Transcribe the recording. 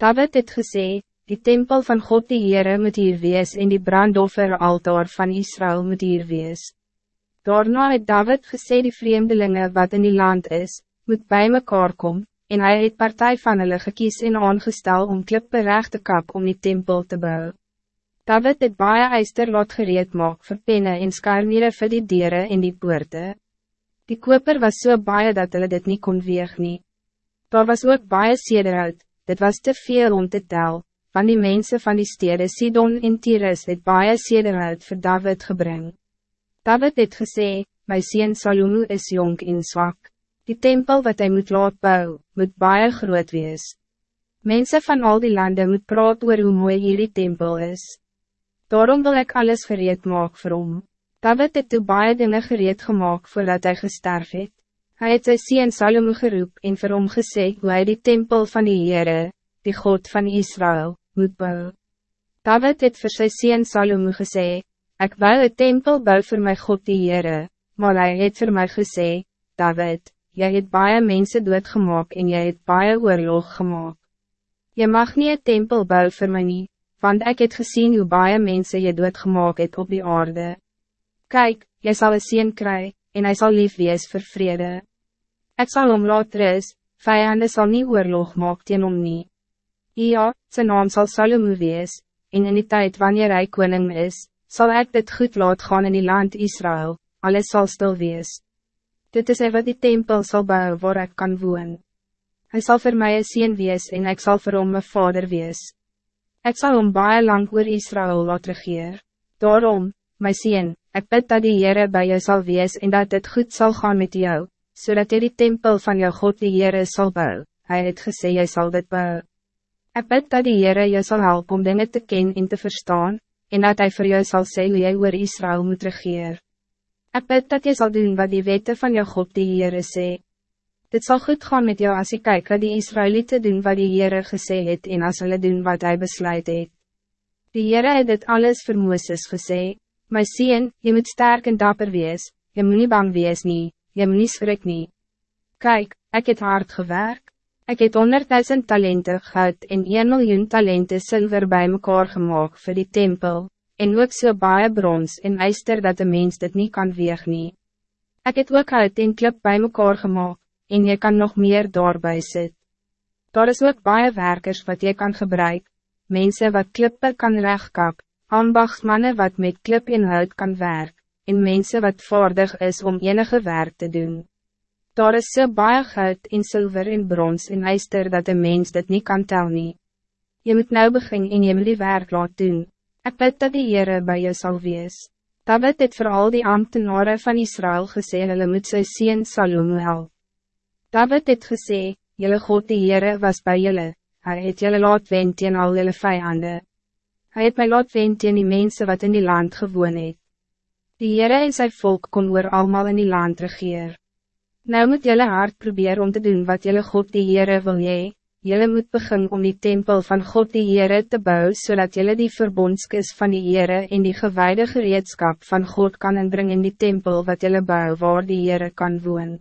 David het gesê, die tempel van God die Heere moet hier wees en die brandoffer altaar van Israël moet hier wees. Daarna het David gesê die vreemdelingen wat in die land is, moet bij mekaar kom, en hij het partij van hulle gekies en aangestel om klippe recht te kap om die tempel te bouwen. David het baie eister laat gereed maak vir penne en skarniere vir die dieren in die poorte. Die koper was so baie dat hulle dit niet kon weeg nie. Daar was ook baie sederhout, dit was te veel om te tel, van die mensen van die stede Sidon en Tyrus het baie sederhout vir David gebring. David het gesê, my sien Salomo is jong en zwak. Die tempel wat hij moet laat bou, moet baie groot wees. Mensen van al die landen moet praat oor hoe mooi hierdie tempel is. Daarom wil ik alles gereed maak vir hom. David het toe baie dinge gereed gemaakt voordat hij gesterf het. Hij het sy sien Salomo geroep en vir hom gesê hoe hy die tempel van die Heere, die God van Israël, moet bou. David het vir sy sien Salomo gesê, Ek bou een tempel bou voor my God die Heere, maar hy het vir my gesê, David, jy het baie mense doodgemaak en jy het baie oorlog gemaakt. Je mag niet een tempel bou voor my nie, want ik het gezien hoe baie mense jy doodgemaak het op die aarde. Kijk, jy sal een sien kry, en hij zal lief wees vir vrede. Ik zal om laat ris, vijanden zal niet oorlog maak teen om nie. Ja, zijn naam zal Salomo wees, en in die tijd wanneer hij koning is, zal ik dit goed laat gaan in die land Israël, alles zal stil wees. Dit is wat die tempel zal bouwen waar ik kan woon. Hij zal voor mij een zien wees en ik zal voor hom een vader wees. Ik zal om baie lang oor Israël laat regeer. Daarom, my sien, ik bid dat die Heere bij jou zal wees en dat het goed zal gaan met jou, zodat je die tempel van jou God die Heere sal bou, hy het gesê jy sal dit bou. Ek bid dat die Heere jou sal help om dingen te ken en te verstaan, en dat hij voor jou zal sê hoe jy oor Israël moet regeer. Ek bid dat jy zal doen wat die wette van jou God die Heere sê. Dit zal goed gaan met jou als je kijkt wat die Israëlieten doen wat die Heere gesê het en as hulle doen wat hij besluit het. Die Heere het dit alles vir Mooses gesê, My sien, je moet sterk en dapper wees, je moet niet bang wees nie, jy moet nie skrik nie. Kyk, ek het hard gewerk, ek het honderdduisend talente goud en 1 miljoen talente zilver bij mekaar gemaakt voor die tempel, en ook so baie brons en eister dat de mens dit niet kan weeg nie. Ek het ook hout en klip bij mekaar gemaakt, en je kan nog meer daarbij sit. Daar is ook baie werkers wat je kan gebruiken, mensen wat klippe kan regkap, ambachtsmannen wat met klip en hout kan werken en mensen wat vaardig is om enige werk te doen. Daar is so baie goud en zilver en brons en ijster dat een mens dit niet kan tel nie. Je moet nou begin en je moet die werk laat doen. Ek bid dat die Heere by jou sal wees. David het voor al die ambtenaren van Israël gesê hulle moet sy sien Salomo help. David het gesê, jylle God die Heere was bij julle, hy het julle laat wen teen al julle vijanden. Hij het my laat wen teen die mense wat in die land gewoon het. Die Heere en sy volk kon oor almal in die land regeer. Nou moet jullie hard proberen om te doen wat jullie God die Heere wil jy. Jullie moet begin om die tempel van God die Heere te bouwen, zodat jullie die verbondskis van die Heere en die gewijde gereedskap van God kan inbrengen in die tempel wat jullie bouwen waar die Heere kan woon.